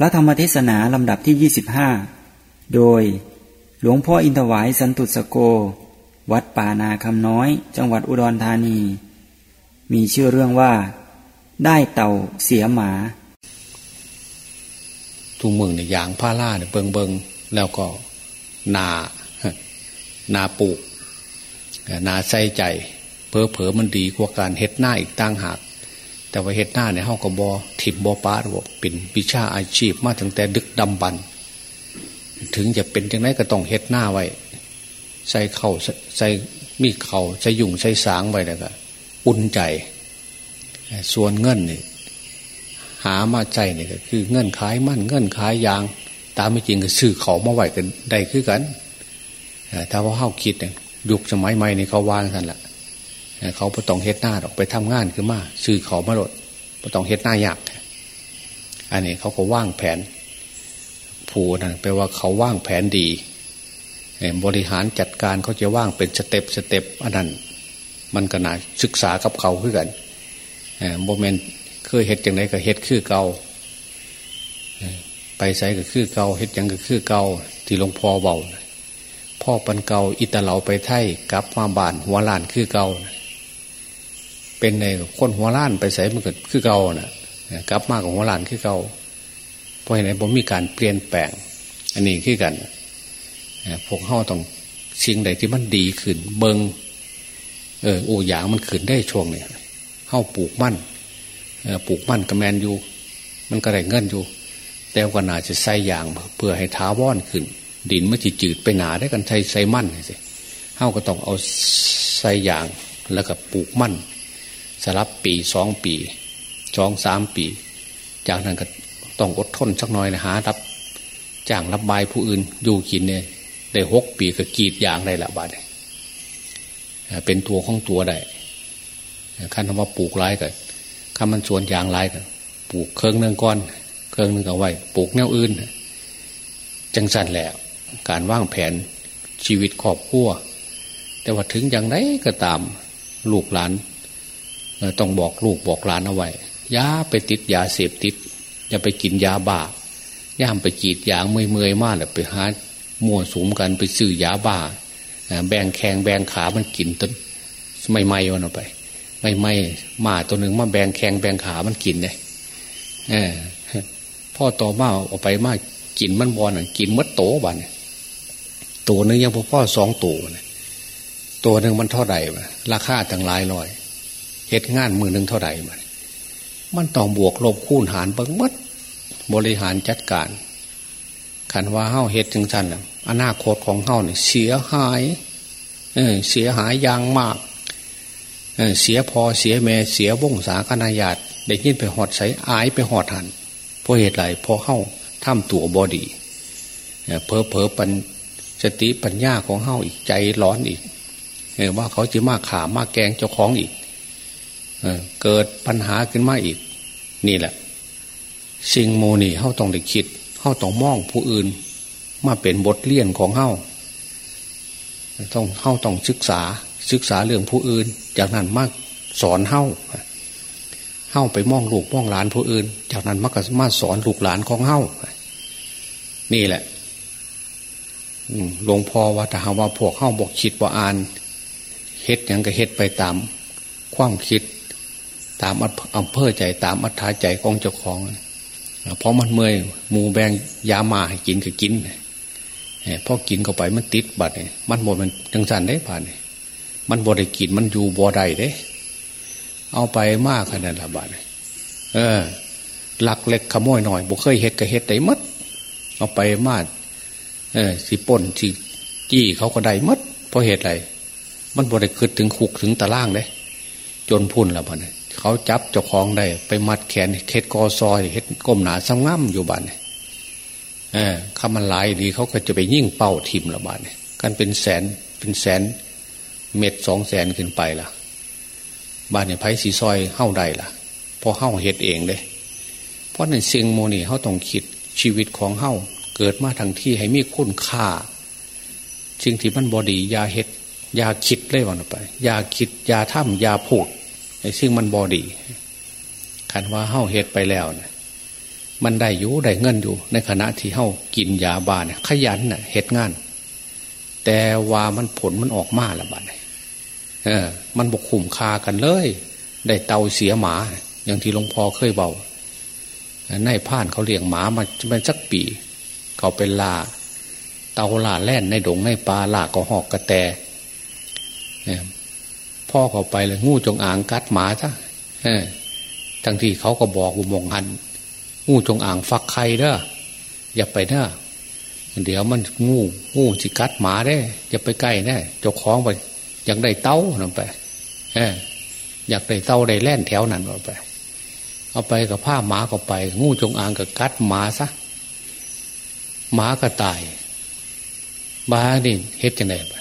พระธรรมเทศนาลำดับที่ 25 โดย หลวงพ่ออินทวายสันตุสโก วัดป่านาคำน้อย จังหวัดอุดรธานี มีชื่อเรื่องว่า ได้เต่าเสียหมา ทุกเมืองเนี่ยยางผ้าล่าเนี่ยเบิงเบิงแล้วก็นานาปลูกนาใส่ใจเพอเผอมันดีกว่าการเฮ็ดหน้าอีกตั้งหาก แต่ว่าเฮ็ดหน้าเนี่ยเฮากับบอถิ่มบอป้าบอกเป็นวิชาอาชีพมาตั้งแต่ดึกดำบรรพ์ถึงจะเป็นจังไรก็ต้องเฮ็ดหน้าไว้ ใส่เข่าใส่มีเข่าใส่ยุ่งใส่สางไว้แล้วก็อุ่นใจ ส่วนเงินนี่หามาใจเนี่ยก็คือเงินขายมั่นเงินขายยาง ตามไม่จริงก็ซื้อเขามาไหวกันได้คือกันถ้าว่าเข้าคิดเนี่ยยุคสมัยใหม่นี่เขาวางกันละ เขาไ่ต้องเฮ็ดหน้าออกไปทำงานคือมาซื้อเขามาหลดไ่ต้องเฮ็ดหน้ายากอันนี้เขาก็ว่างแผน ผูนั่นแปลว่าเขาว่างแผนดีบริหารจัดการเขาจะว่างเป็นสเต็ปสเต็ปอันนั้น มันก็น่าศึกษากับเขาคือกันโมเมนต์เคยเฮ็ดอย่างไรก็เฮ็ดคือเก่าไปใส่ก็คือเก่าเฮ็ดอย่างก็คือเก่าที่หลวงพ่อเบาพ่อปันเก่าอิตาเหลาไปไทยกลับมาบานหัวลานคือเก่า เป็นในคนหัวล้านไปใส่มันก็คือเก่านะกลับมากของหัวล้านคือเก่าเพราะไหนผมมีการเปลี่ยนแปลง อันนี้คือกันพวกเข้าต้องสิ่งใดที่มันดีขึ้น เบิงเออโอ้ยางมันขึ้นได้ช่วงเนี่ยเข้าปลูกมั่นปลูกมั่นกระแมนอยู่ มันก็ได้เงินอยู่ แต่ก็น่าจะใส่ยางเพื่อให้ท้าวอนขึ้น ดินมันจะจืดไปหนาได้กันใช้ใส่มั่นสิเฮาก็ต้องเอาใส่ยางแล้วก็ปลูกมั่น สลับปีสองปีสองสามปี จากนั้นก็ต้องอดทนสักหน่อยนะหารับจ้างรับบายผู้อื่นอยู่กินเนี่ยได้หกปีก็กีดยางได้ละบาทเป็นตัวของตัวได้ขั้นทำว่าปลูกไรกันข้ามันสวนยางไรกันปลูกเครื่องหนึ่งก้อน เครื่องหนึ่งเอาไว้ปลูกแนวอื่น จังสันแหละ การว่างแผนชีวิตครอบครัว แต่ว่าถึงอย่างไรก็ตาม ลูกหลาน ต้องบอกลูกบอกหลานเอาไว้ย่าไปติดยาเสพติด อย่าไปกินยาบ้าย่ามไปจีดยางเมื่อยเมื่อยมากเลยไปหามั่วสุมกันไปซื้อยาบ้าแบงแขงแบงขามันกินต้นไม่ไม่วันออกไป ไม่ไม่มาตัวหนึ่งมาแบงแขงแบงขามันกินเลยเออพ่อต่อมาออกไปมากินมันบอลกินมัดโตบันตัวหนึ่งยังพ่อพ่อสองตัวตัวหนึ่งมันเท่าไหร่ราคาต่างหลายลอย เหตุงานมือหนึ่งเท่าไหร่มันมันต้องบวกลบคูณหารเบิ้งมัดบริหารจัดการขันว่าเฮ้าเฮ็ดจึงสันอนาคตของเฮ้าเนี่ยเสียหายเออเสียหายอย่างมากเออเสียพอเสียแม่เสียวงศาคณาญาติได้ยินไปหอดใสอายไปหอดหันเพราะเหตุไรเพราะเข้าถ้ำตัวบอดีเพอเพอปัญสติปัญญาของเข้าอีกใจร้อนอีกว่าเขาจะมาขามาแกงเจ้าของอีก เกิดปัญหาขึ้นมาอีก นี่แหละ สิ่งโมนี่เข้าต้องได้คิดเข้าต้องมองผู้อื่น มาเป็นบทเลี่ยนของเข้าต้องเข้าต้องศึกษาศึกษาเรื่องผู้อื่น จากนั้นมากสอนเฮ้าเฮ้าไปมองลูกมองหลานผู้อื่น จากนั้นมักมาสอนลูกหลานของเฮ้านี่แหละหลวงพ่อว่าถ้าหาว่าพวกเฮ้าบอกคิดว่าอ่านเฮ็ดยังก็เฮ็ดไปตามความคิด ตามอำเภอใจตามอัธยาใจของเจ้าของเพราะมันเมื่อยมูแบงยามาให้กินก็กินพอกินเข้าไปมันติดบัดเนี่ยมันหมดมันจังสันได้ผ่านเนี่ยมันบริกินมันอยู่บ่ได้เด้ เอาไปมากขนาดละบาทเออหลักเล็กขโมยหน่อยบุเคยเฮ็ดก็เฮ็ดได้มัดเอาไปมากเออสิป่นสิจี้เขาก็ได้มัดเพราะเหตุอะไรมันบริกิดถึงคุกถึงตะล่างเลยจนพุ่นละบ้าน เขาจับเจ้าของได้ ไปมัดแขนเฮ็ดกอซอยเฮ็ดก้มหนาซ้ำง่ำอยู่บ้านเออข้ามันลายดีเขาก็จะไปยิ่งเป้าทิมละบ้านกันเป็นแสนเป็นแสน เม็ดสองแสนขึ้นไปล่ะ บ้านเนี่ยไผ่สีซอยเข้าได้ล่ะพอเข้าเห็ดเองเลยเพราะในเซิงโมนี่เขาต้องคิดชีวิตของเข้าเกิดมาทั้งที่ให้มีคุณค่าสิ่งที่มันบอดียาเห็ดยาคิดเลยวันไปยาคิดยาถ้ำยาพูด ซึ่งมันบอดีคันว่าเข้าเห็ดไปแล้วเนี่ยมันได้อยู่ได้เงินอยู่ ในขณะที่เฮากินยาบาเนี่ยขยันเน่ะเหตุงาน แต่ว่ามันผลมันออกมาละบาดเนี่ยเออ มันบกขุมคากันเลย ได้เตาเสียหมา อย่างที่หลวงพ่อเคยเบาในผ่านเขาเลี้ยงหมามาเป็นสักปี เขาเป็นลาเตาลาแล่นในดงในปลาลาก็หอกกระแต พ่อเขาไปเลยงูจงอางกัดหมาซะทั้งที่เขาก็บอกอุโมงหันงูจงอางฟักไข่เด้ออย่าไปเด้อเดี๋ยวมันงูงูจิกัดหมาได้อย่าไปใกล้แน่เจ้าของไปอยากได้เต้าลงไปอยากได้เต้าได้แล่นแถวนั้นลงไป เอาไปกับผ้าหมาก็ไป งูจงอางก็กัดหมาซะหมาก็ตายบ้าดินเฮ็ดจังไดไป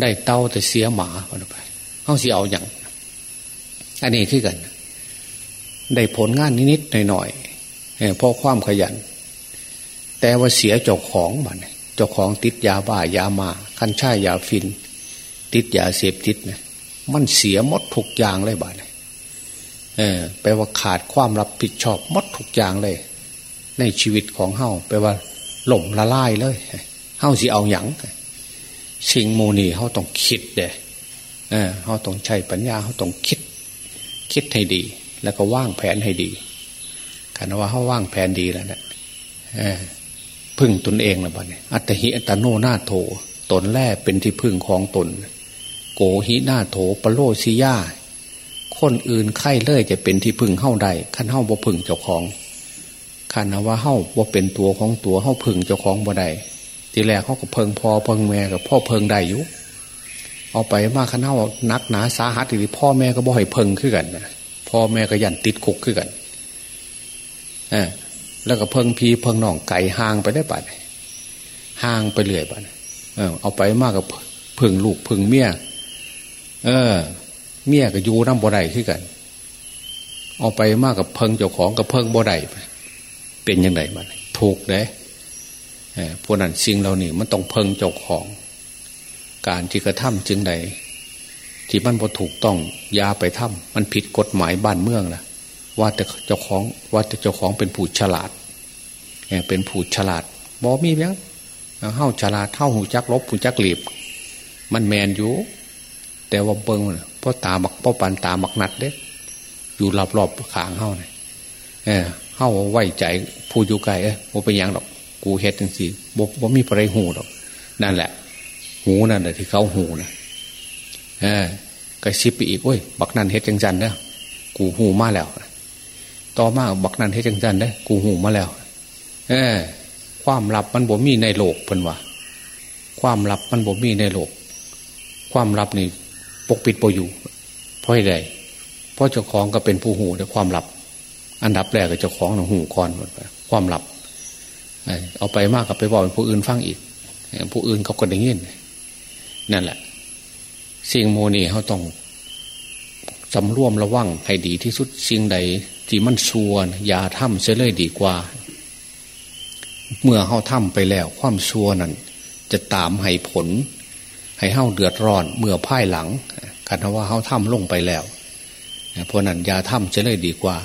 ได้เต้าแต่เสียหมาไปเขาสิเอาอย่างอันนี้คือกัน ได้ผลงานนิดๆหน่อยๆเพราะความขยัน แต่ว่าเสียเจ้าของบันเจ้าของติดยาบ้ายามา คันช่ายยาฟิน ติดยาเสพติดเนี่ยมันเสียมดทุกอย่างเลยบ้านเออแปลว่าขาดความรับผิดชอบมดทุกอย่างเลย ในชีวิตของเฮาแปลว่าหล่มละลายเลยเฮาสิเอาอย่าง สิ่งโมนีเขาต้องคิดเด้เออเขาต้องใช้ปัญญาเขาต้องคิด คิดให้ดี แล้วก็ว่างแผนให้ดีคันว่าเขาว่างแผนดีแล้วเนะี่ยพึ่งตนเองแล้วบ้านี้อัตหิอัตโนนาโถตนแรกเป็นที่พึ่งของตน โกหินาโถปโลชิยาคนอื่นไข่เลยจะเป็นที่พึ่งเข้าใดขั้นเข้าบ่พึ่งเจ้าของขันว่าเข้าบ่เป็นตัวของตัวเข้าพึ่งเจ้าของบ่ได้ ทีแรกเขาก็เพิงพอเพิงแม่กับพ่อเพิงได้อยู่เอาไปมาขนาดนักหนาสาหัสทีพ่อแม่ก็บ่ให้เพิงขึ้นกันพ่อแม่ก็ยันติดคุกขึ้นกันอแล้วก็เพิงพีเพิงน่องไก่ห่างไปได้ปัดห่างไปเรื่อยปัดเอาไปมากกับเพึ่งลูกเพึ่งเมียเออ เมียกับยูน้ำบ่อได้ขึ้นกันเอาไปมากกับเพิงเจ้าของกับเพิงบ่อได้เป็นยังไงมันถูกเลย พวกนั้นสิ่งเรานี่มันต้องเพิงเจ้าของ การที่กระทำจึงใด ที่มันพอถูกต้องยาไปทำมันผิดกฎหมายบ้านเมืองละว่าแต่เจ้าของว่าแต่เจ้าของเป็นผู้ฉลาดเป็นผู้ฉลาดบอมีเพียงเฮ้าฉลาดเท่าหูจักลบหูจักหลีบ มันแมนอยู่แต่ว่าเบิ้งเพราะตาบักเพราะปันตาบักนัดเด็กอยู่รอบรอบขางเฮ้าเนี่ยเฮ้าไว้ใจผู้อยู่ไกลเออโมเป็นยังหรอก กูเฮ็ดจังสิบ่บ่มีอะไรหูหรอกนั่นแหละ หูนั่นแหละที่เขาหูนะเออกระซิบไปอีกโอ้ยบักนันเฮ็ดจังจันเด้กูหูมาแล้ว ต่อมาบักนันเฮ็ดจังจันเด้กูหูมาแล้ว เออ ความลับมันบ่มีในโลกเพิ่นว่าความลับมันบ่มีในโลก ความลับนี่ปกปิดปอยู่เพราะอะไรเพราะเจ้าของก็เป็นผู้หูในความลับ อันดับแรกก็เจ้าของหนูหูก่อนความลับ เอาไปมากกับไปบอกผู้อื่นฟังอีก ผู้อื่นเขาก็ได้ยินนั่นแหละ สิ่งโมนี่เขาต้องสำรวมระวังให้ดีที่สุดสิ่งใดที่มันชัวอย่าทำเสียเลยดีกว่า เมื่อเขาทำไปแล้ว ความชวนนั้น จะตามให้ผล ให้เฮาเดือดร้อน เมื่อพ่ายหลังกันว่าเขาทำลงไปแล้วเพราะนั้นอย่าทำเสียเลยดีกว่า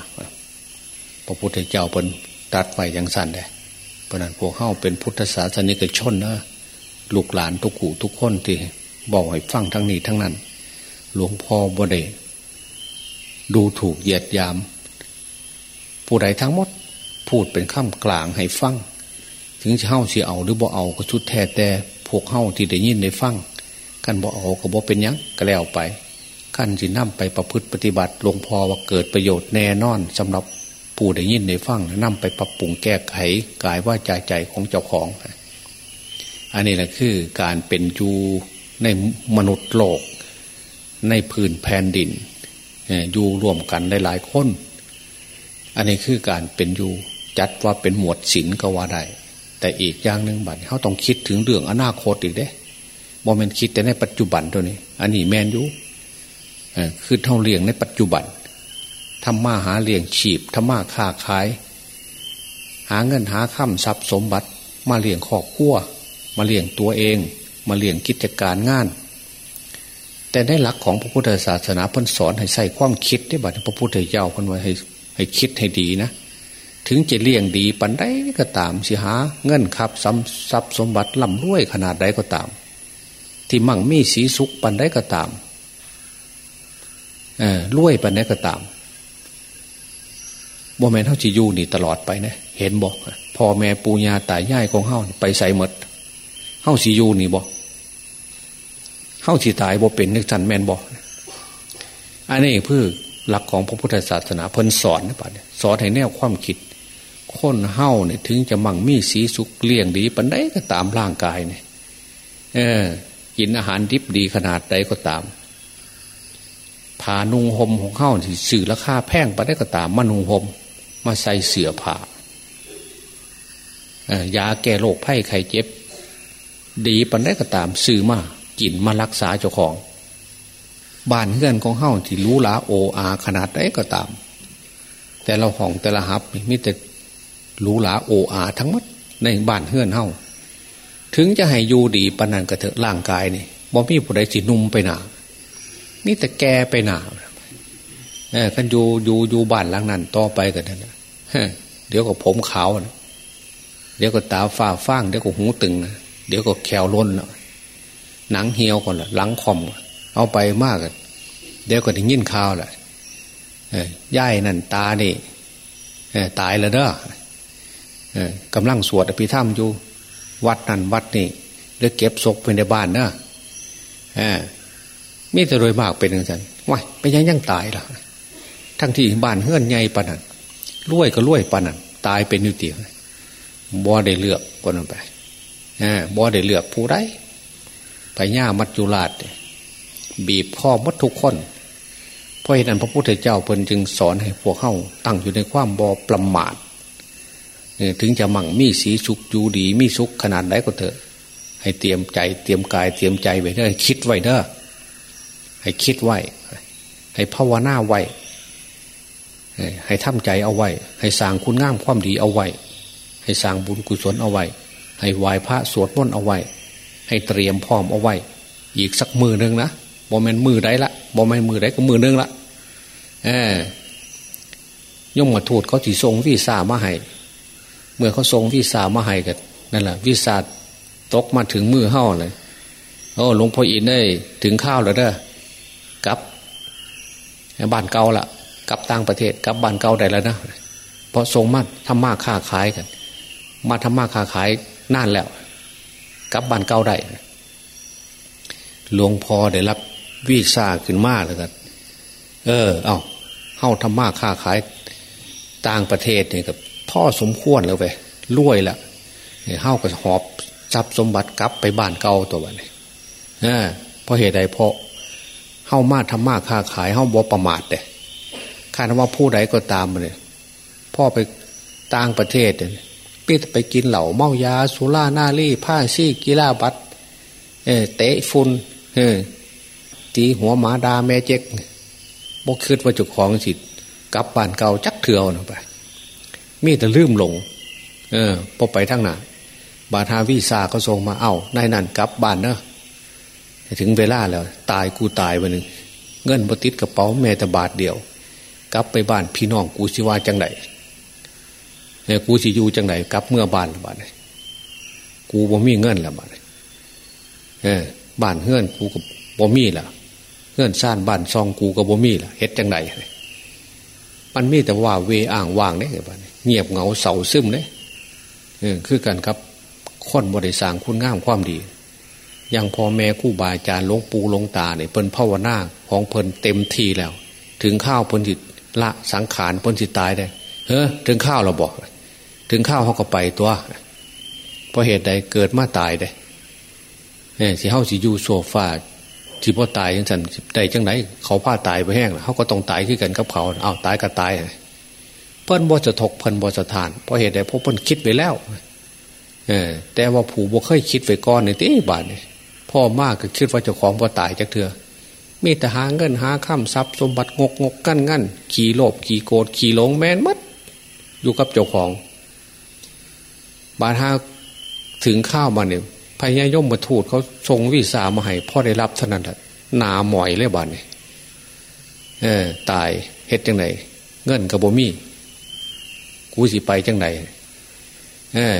พระพุทธเจ้าเป็นตัดไว้อย่างสั้นเลย เพราะนั้นพวกเข้าเป็นพุทธศาสนิกชนนะลูกหลานทุกขู่ทุกคนที่บอกให้ฟังทั้งนี้ทั้งนั้น หลวงพ่อบดเดดูถูกเหยียดยาม ผู้ใดทั้งหมด พูดเป็นข้ามกลางให้ฟังถึงจะเข้าเสียเอาหรือบ่เอาก็ชุดแท้แต่พวกเข้าที่ได้ยินได้ฟังกันบ่เอาก็บ่เป็นยังก็แล้วไปขั้นสินำไปประพฤติปฏิบัติหลวงพ่อว่าเกิดประโยชน์แน่นอนสำหรับ ผู้ได้ยินได้ฟังนำไปปรับปรุงแก้ไขกายว่าใจใจของเจ้าของ อันนี้แหละคือการเป็นอยู่ในมนุษย์โลก ในพื้นแผ่นดินอยู่ร่วมกันได้หลายคน อันนี้คือการเป็นอยู่จัดว่าเป็นหมวดศิลก็ว่าได้ แต่อีกอย่างหนึ่งบัดเขาต้องคิดถึงเรื่องอนาคตอีกเด้บอมเมนคิดแต่ในปัจจุบันตัวนี้ อันนี้แมนอยู่คือเท่าเรียงในปัจจุบัน ทำมาหาเลี้ยงฉีบทำมาค้าขาย หาเงินหาข้ามทรัพย์สมบัติ มาเลี้ยงครอบครัวมาเลี้ยงตัวเอง มาเลี้ยงกิจการงาน แต่ในหลักของพระพุทธศาสนาพันสอนให้ใส่ความคิดได้บัดพระพุทธเจ้าพันไว้ให้ให้คิดให้ดีนะ ถึงจะเลี้ยงดีปันได้ก็ตามสิหาเงินครับทรัพย์สมบัติล่ำรวยขนาดใดก็ตาม ที่มั่งมีสีสุขปันได้ก็ตามเออรวยปันได้ก็ตาม บ่แม่นเท่าจีอยู่นี่ตลอดไปนะเห็นบอกพ่อแม่ปูญาตายายของเฮาไปใส่หมดเฮาสีอยู่นี่บอกเฮาสีตายบ่เป็นนึกสันแมนบอกอันนี้เพื่อหลักของพระพุทธศาสนาเพิ่นสอนนะป่ะสอนให้แนวความคิดคนเฮ้าเนี่ยถึงจะมั่งมีสีสุกเลี่ยงดีปันได้ก็ตามร่างกายเนี่ยเออ กินอาหารดิบดีขนาดใดก็ตามผานุงหมของเฮ้าที่สื่อราคาแพงไปได้ก็ตามมานุงหม มาใส่เสือผ่ายาแก้โรคไข้ไข้เจ็บ ดีปันได้ก็ตามสื่อมากินมารักษาเจ้าของบ้านเฮือนของเฮ้าที่รู้ลาโออาขนาดไหนก็ตาม แต่เราห้องแต่ละหับมิแต่รู้ลาโออาทั้งหมดในบ้านเฮือนเฮ้าถึงจะให้อยู่ดีปนันกระเถอะร่างกายนี่บ่มีผู้ใดสินุ่มไปหนานี่แต่แกไปหนาเออกันอยู่อยู่อยู่บ้านหลังนั้นต่อไปกันนะ เดี๋ยวก็ผมขาวนะเดี๋ยวก็ตาฝ้าฟ้าง เดี๋ยวก็หูตึงนะเดี๋ยวก็แขวล้นหนังเหี่ยวก่อนละหลังคอม เอาไปมากเดี๋ยวก็ถึงยินข่าวแหละย่ายนั่นตานี่ตายแล้วเด้อกำลังสวดอภิธรรมอยู่ วัดนั่นวัดนี่เรือเก็บศพไปในบ้านเนะมีแต่โดยมากเป็นอย่างนั้นว้ายไปยังยังตายล่ะ ทั้งที่บ้านเฮือนใหญ่ปนัน รวยก็รวยปนันตายเป็นอยู่เตียบ่ได้เลือกคนไปบ่ได้เลือกผู้ใดไปย่ามัจจุราชบีบข้อมัดทุกคนเพราะเหตุนั้นพระพุทธเจ้าเพิ่นจึงสอนให้พวกเข้าตั้งอยู่ในความบอประมาทถึงจะมั่งมีสีสุขอยู่ดี มีสุขขนาดไหนก็เถอะ ให้เตรียมใจเตรียมกายเตรียมใจไว้เด้อคิดไว้เด้อให้คิดไว้ ให้ภาวนาไว้ ให้ทำใจเอาไว้ ให้สร้างคุณงามความดีเอาไว้ ให้สร้างบุญกุศลเอาไว้ ให้ไหว้พระสวดมนต์เอาไว้ ให้เตรียมพร้อมเอาไว้ อีกสักมือหนึ่งนะบอแมนมือได้ละบอแมนมือได้ก็มือหนึ่งละเออย่อมมาทูดเขาถีทรงวิสามาให้เมื่อเขาทรงวิสามาให้กันนั่นแหละวิสาตกมาถึงมือเฮ้าเลยโอ้หลวงพ่ออินได้ถึงข้าวแล้วเด้อกับบ้านเก่าละ กับต่างประเทศกับบ้านเก่าได้แล้วนะเพราะทรงมาทำมาค้าขายกัน มาทำมาค้าขายนานแล้วกับบ้านเก่าได้หลวงพ่อได้รับวีซ่าขึ้นมาแล้วกันเออ เอาเข้าทำมาค้าขายต่างประเทศเนี่ยกับพ่อสมควรแล้วไปรวยละเข้ากับหอบทรัพย์สมบัติกลับไปบ้านเก่าตัวนี้เออเพราะเหตุใดเพราะเข้ามาทำมาค้าขายเข้าบ่ประมาทเลย คาว่าผู้ใดก็ตามเลยพ่อไปต่างประเทศเนี่ยพี่ไปกินเหล่าเมายาสุราหน้ารี่ผ้าซี่กีฬาบัตเอเตะฟุนเอตีหัวหมาดาแม่เจ๊กบกคืดว่าจุกของสิกลับบ้านเก่าจักเถื่อนไป มีแต่ลืมหลง เออพอไปทั้งหนาบาทาวีซาก็ส่งมาเอานายนั่นกลับบ้านเนอะถึงเวลาแล้ว ตายกูตายไปหนึ่งเงินบติดกระเป๋าแม่แต่บาทเดียว กลับไปบ้านพี่น้องกูสิว่าจังไหนเนี่ยกูสิอยู่จังไหนกลับเมื่อบ้านละบาทกูบ่มีเงินละบาทเออบ้านเฮือนกูกับบ่มีละเฮือนซ่านบ้านซองกูกับบ่มีละเฮ็ดจังไดมันมีแต่ว่าเวอ่างว่างเนี่ยบ้านเงียบเหงาเสาซึมเนี่ยเออคือกันครับค้นบริสางคุณงามความดียังพ่อแม่คู่บาอาจารย์หลวงปู่หลวงตาเนี่ยเพิ่นภาวนาของเพิ่นเต็มทีแล้ว ถึงข้าวเพิ่นจิต ละสังขารพิ่นจิตายได้เฮ้ถึงข้าวเราบอก ถึงข้าวเขาก็ไปตัวเพราะเหตุใดเกิดมาตายได้เนี่ยสิเฮาสิอยู่โซฟาสิพ่อตายยังสันได้จังไหนเขาผ้าตายไปแห้งเขาก็ต้องตายขึ้นกันกับเขาเอาตายก็ตายเพิ่นบ่จะถกเพิ่นบ่จะทานเพราะเหตุใดเพราะเพิ่นคิดไปแล้วเออแต่ว่าผู้บ่เคยคิดไว้ก่อนในตีบาทเนี่ยพ่อมากก็คิดว่าเจ้าของบ่ตายจากเถื่อ มีแต่หาเงินหาข้ามทรัพย์สมบัติงกงกกั้นงั้นขี่โลภขี่โกรธขี่หลงแมนมัดอยู่กับเจ้าของ บาทาถึงข้าวมาเนี่ยพญายมมาทูดเขาส่งวิสามาให้พ่อได้รับเท่านั้นแหะหนาหมอยเลยบ้านนี่เออตายเฮ็ดยังไงเงินกับบ่มีกูสิไปจังไหนเออ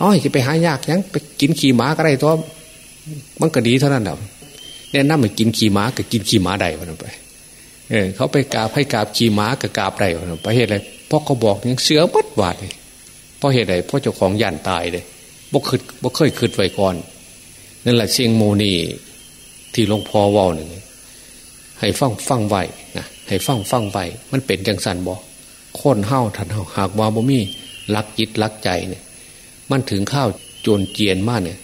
อ๋อจะไปหายากยังไปกินขี่ม้าก็ได้ตัวมันก็ดีเท่านั้นเดียว เนี่ยน้ำมันกินขี่ม้ากับกินขี่ม้าได้วันไปเออเขาไปกราบให้กราบขี่ม้ากับกราบได้วันไปเหตุอะไรเพราะเขาบอกยังเสือบัดวาดเลยเพราะเหตุอะไรเพราะเจ้าของย่านตายเลยบ่เคยบ่เคยคืดไว้ก่อนนั่นแหละเชียงโมนีที่หลวงพ่อว่าหนึ่งให้ฟังฟังไว้นะให้ฟังฟังไว้มันเป็นจังสันบอกคนเฮาทันเฮาหากว่าบ่มีรักจิตรักใจเนี่ย มันถึงข้าวโจรเจียนมากเนี่ย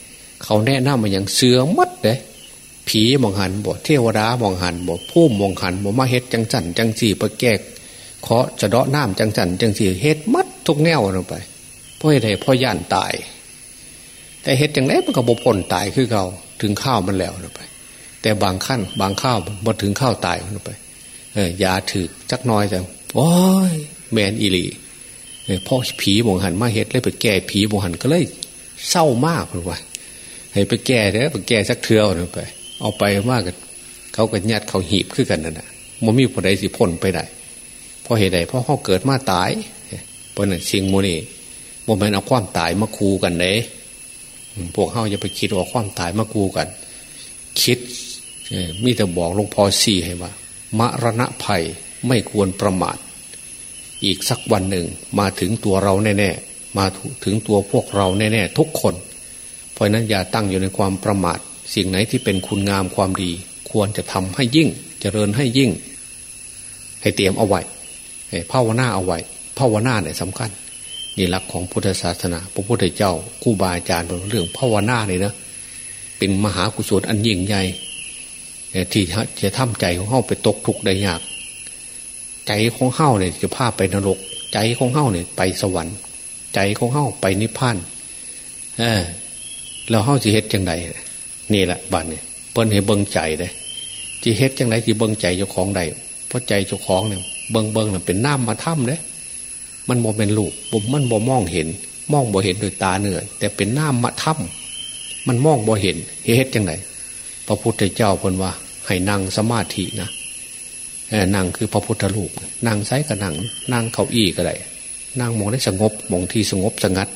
เขาแนะนำมาอย่างเสือมัดเลย ผีมองหันบ่เทวดามองหันบ่พุ่มองหันบ่มาเฮ็ดจังสันจังสี่ประแกกเคาะจะเดาะน้ำจังสันจังสี่เฮ็ดมัดทุกแนวลงไปเพราะอะไรเพราะย่านตาย แต่เฮ็ดจังไรมันก็บ่พ้นตายคือเขาถึงข้าวมันแล้วลงไป แต่บางขั้นบางข้าวบ่ถึงข้าวตายลงไปเออยาถือจักน้อยแต่โอ้ยแมนอีลีเพราะผีมองหันมาเฮ็ดเลยไปแก้ผีมองหันก็เลยเศร้ามากเลยว่าให้ไปแก้เด้อไปแก้สักเทือเอาไป เอาไปมากกันเขาก็ยัดเขาหีบขึ้นกันนั่นแหะมันมีผู้ใดสิพ้นไปได้เพราะเหตุใดเพราะเขาเกิดมาตายเพราะนั้นสิ่งโมนี่โมเมนเอาความตายมาคูกันเลยพวกเขาจะไปคิดว่าความตายมาคูกัน คิดมีแต่บอกหลวงพ่อสี่ให้ว่ามรณะภัยไม่ควรประมาท อีกสักวันหนึ่งมาถึงตัวเราแน่ๆมาถึงตัวพวกเราแน่ๆทุกคน เพราะนั้นอย่าตั้งอยู่ในความประมาท สิ่งไหนที่เป็นคุณงามความดี ควรจะทำให้ยิ่งจเจริญให้ยิ่ง ให้เตรียมเอาไว้ให้ภาวนาเอาไว้ภาวนาเนี่ยสำคัญนี่หลักของพุทธศาสนา พระพุทธเจ้าครูบาอาจารย์เรื่องภาวนาเนี่ยนะเป็นมหากุศลอันยิ่งใหญ่ที่จะทำใจของเขาไปตกทุกข์ได้ยาก ใจของเฮ้าเนี่ยจะพาไปนรก ใจของเฮ้าเนี่ยไปสวรรค์ ใจของเฮ้าไปนิพพานเออเราเฮ้าจะเฮ็ดจังได นี่แหละบัตรเนี่ยเปิ้นเห็นเบิ้งใจเลยจะเฮ็ดจังไดที่เบิ้งใจเจ้าของใดเพราะใจเจ้าของเนี่ยเบิ้งเบิ้งเน่ยเป็นน้ำมาถ้ำเลยมันบ่เป็นลูกบ่มันบ่มองเห็น มองบ่เห็นโดยตาเนื้อแต่เป็นน้ำมาถ้ำมันมองบ่เห็นเฮ็ดจังไดพระพุทธเจ้าเพิ่นว่า ให้นั่งสมาธินะนั่งคือพระพุทธรูปนั่งไซกับนั่งนั่งเก้าอี้ก็ได้นั่งมองได้สงบมองที่สงบสงัด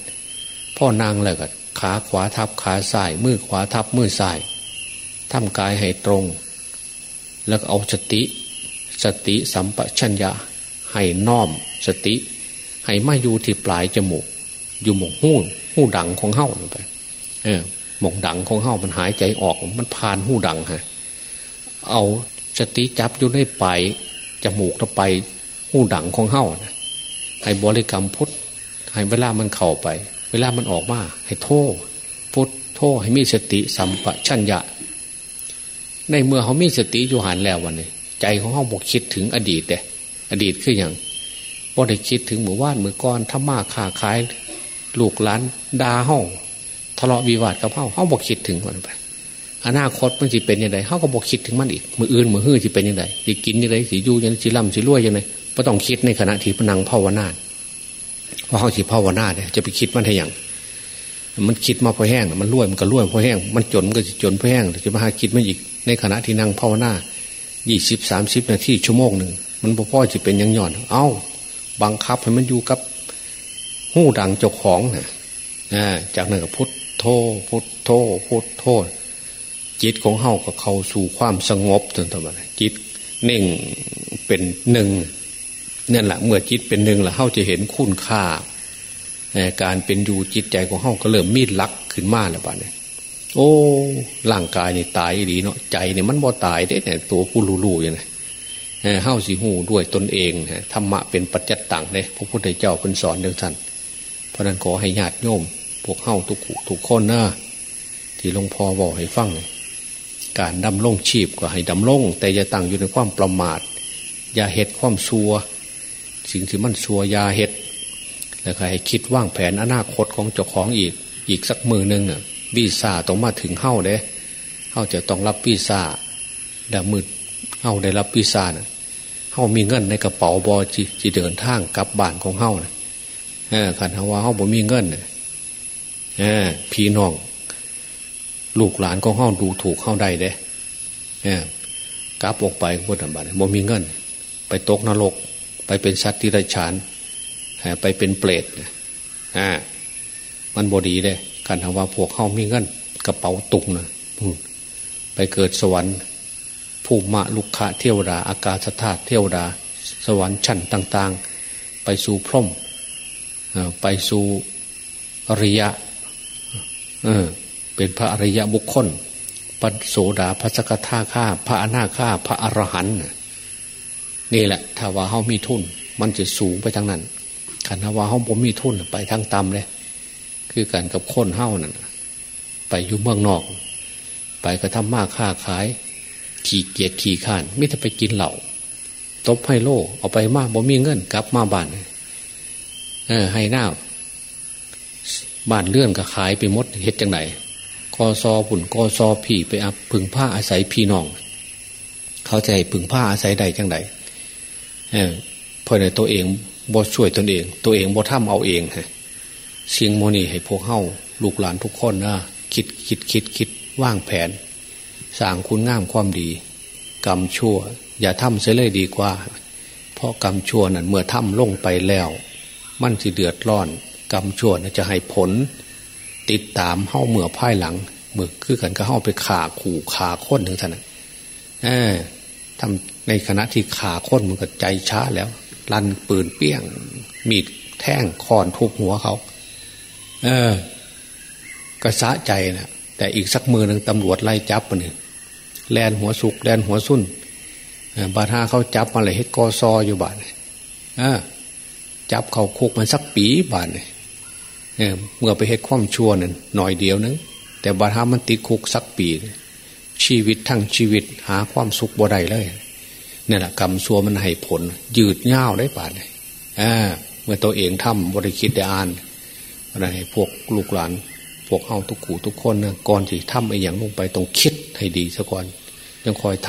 พ่อนั่งเลยก็ ขาขวาทับขาซ้ายมือขวาทับมือซ้ายทำกายให้ตรง แล้วเอาสติ สติสัมปชัญญะให้น้อมสติ ให้มาอยู่ที่ปลายจมูก อยู่หมองหูหูดังของเฮ้าไป เออหมองดังของเฮ้ามันหายใจออก มันผ่านหูดังฮะเอาสติจับอยู่ในปลายจมูกต่อไปหูดังของเฮ้านะให้บริกรรมพุทธให้เวลามันเข้าไป เวลามันออกมา ให้โทษพุทธโทษให้มีสติสัมปชัญญะ ในเมื่อเขามีสติอยู่หันแล้ววันนี้ ใจของเขาบอกคิดถึงอดีตเด้อดีตคืออย่างพอได้คิดถึงหมู่ว่านมือก้อนถ้ามาขาขายลูกหลานดาห้องทะเลาะวิวาทกับเขาเขาบอกคิดถึงวันไปอนาคตมันจะเป็นยังไงเขาก็บอกคิดถึงมันอีก มืออื่นมือหื้อจะเป็นยังไงจะกินยังไงสิยู่ยังสิล่ำสิรวยยังไงก็ต้องคิดในขณะที่พนังภาวนา เพราะเขาสิภาวนาเนี่ยจะไปคิดมันทอย่างมันคิดมาพอแห้งมันร่วยมันก็ร่วยพอแห้งมันจนมันก็จะจนพอแห้งจะมาหาคิดมันอีกในขณะที่นั่งภาวนายี่สิบสามสิบนาทีชั่วโมงหนึ่งมันพ่อจะเป็นยังย่อน เอ้า บังคับให้มันอยู่กับหู้ดังเจ้าของนะจากนั้นก็พุทโธพุทโธพุทโธจิตของเฮาก็เข้าสู่ความสงบจนทำอะไรจิตหนึ่งเป็นหนึ่ง นั่นแหละเมื่อจิตเป็นหนึ่งแล้วเฮาจะเห็นคุณค่าการเป็นอยู่จิตใจของเฮาก็เริ่มมีดลักขึ้นมาแล้วบ้านี้โอ้ร่างกายนี่ตายดีเนาะใจเนี่ยมันบ่ตายได้เนี่ยตัวผู้รู้ๆอย่างนี้เฮ้าสีหูด้วยตนเองธรรมะเป็นปัจจัตตังเนี่ยพระพุทธเจ้าเป็นสอนเรื่องท่านเพราะนั้นขอให้ญาติโยมพวกเฮ้าทุกขทุกคนนะที่หลวงพ่อบอกให้ฟังการดำลงชีพก็ให้ดำลงแต่อย่าตั้งอยู่ในความประมาท อย่าเหตุความซัว สิ่งที่มันซัวยาเหตุแล้วก็ให้คิดว่างแผนอนาคตของเจ้าของอีก อีกสักมือหนึ่งน่ะวีซ่าต้องมาถึงเฮ้าเด้เฮ้าจะต้องรับวีซ่าดามืดเฮ้าได้รับวีซ่าน่ะเฮ้ามีเงินในกระเป๋าบอจีจีเดินทางกลับบ้านของเฮ้านะขันฮาว่าเฮ้าบ่มีเงินเนะี่ยพี่น้องลูกหลานของเฮาดูถูกเข้าได้เด้เนี่ยกลับออกไปพุทธบัตรบ่มีเงิน ไปตกนรก ไปเป็นสัตว์ที่ไรฉานไปเป็นเปรตอ่ามันบอดีเลยการทำว่าพวกเข้ามีเงินกระเป๋าตุงนะไปเกิดสวรรค์ภูมิลุกขะเทวดาอากาศธาตุเทวดา สวรรค์ชั้นต่าง ๆ ไปสู่พรหมไปสู่อริยะเออเป็นพระอริยะบุคคลปโสดาพระสกทาข้าพระอนาข้าพระอรหันต์ นี่แหละ ถ้าว่าเขามีทุน มันจะสูงไปทางนั้นขันว่าเขาผมมีทุนไปทางต่ำเลยคือกันกับคนเฮ้านั่นไปอยู่เมืองนอก ไปกระทำมากค่าขาย ขี่เกียจขี่ข้านไม่ถ้าไปกินเหล่าตบให้โลเอาไปมากบ่มีเงินกลับมาบ้านเออให้หน้าบ้านเลื่อนก็ขายไปมดเฮ็ดจังไหนกอซอผุ่นกอซอผีไปอับพึ่งผ้าอาศัยพี่น้อง เขาจะให้พึ่งผ้าอาศัยใดจังไหน เออเพราะในตัวเองบ่ช่วยตนเอง ตัวเองบ่ทำเอาเองฮะเสียงโมนี่ให้พวกเฮาลูกหลานทุกคนนะคิดคิดคิดคิดว่างแผนสร้างคุณงามความดี กรรมชั่ว อย่าทำเสียเลยดีกว่า เพราะกรรมชั่วนั้นเมื่อทำลงไปแล้ว มันสิเดือดร้อน กรรมชั่วจะให้ผล ติดตามเฮ้าเมื่อภายหลัง เมื่อคือกันก็เฮ้าไปขาขู่ขาค้นถึงท่านเออ ทำในขณะที่ขาค้นมันก็ใจช้าแล้ว ลั่นปืนเปี้ยง มีดแท่งคอนทุบหัวเขา เออ ก็สะใจนะแต่อีกสักมือหนึ่งตำรวจไล่จับมันนี่แลนหัวสุกแลนหัวสุนบาท่าเขาจับมาเลยเฮ็ดกอซออยู่บ้านเออจับเขาคุกมันสักปีบ้านเนี่ยเมื่อไปเฮ็ดความชั่วนั่นหน่อยเดียวนึงแต่บาท่ามันติดคุกสักปี ชีวิตทั้งชีวิตหาความสุขบ่ได้เลยนี่แหละกรรมชั่วมันให้ผล ยืดเงาได้ป่านอ่าเมื่อตัวเองทำบริคิดได้อ่านอะไรพวกลูกหลาน พวกเอาทุกขู่ทุกคนนะก่อนที่ทำไอ้อย่างลงไปต้องคิดให้ดีซะก่อนยังคอยท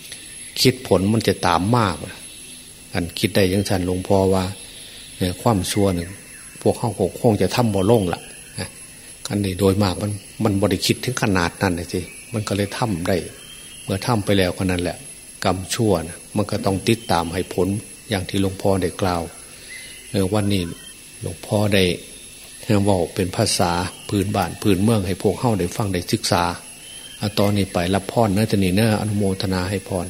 ำคิดผลมันจะตามมากอันคิดได้ยังฉันหลวงพ่อว่าเนี่ยความชั่วหนึ่งพวกเข้าหกคงจะทำบ่ลงละกันนี้โดยมากมันมันบริคิดถึงขนาดนั้นเลยสิ มันก็เลยทำได้ เมื่อทำไปแล้วคนนั้นแหละ กรรมชั่วนะมันก็ต้องติดตามให้ผลอย่างที่หลวงพ่อได้กล่าวเออวันนี้หลวงพ่อได้บอกเป็นภาษาพื้นบ้านพื้นเมืองให้พวกเข้าได้ฟังได้ศึกษาอาตอนนี้ไปรับพรเนื้อจะนี่เนื้ออนุโมทนาให้พร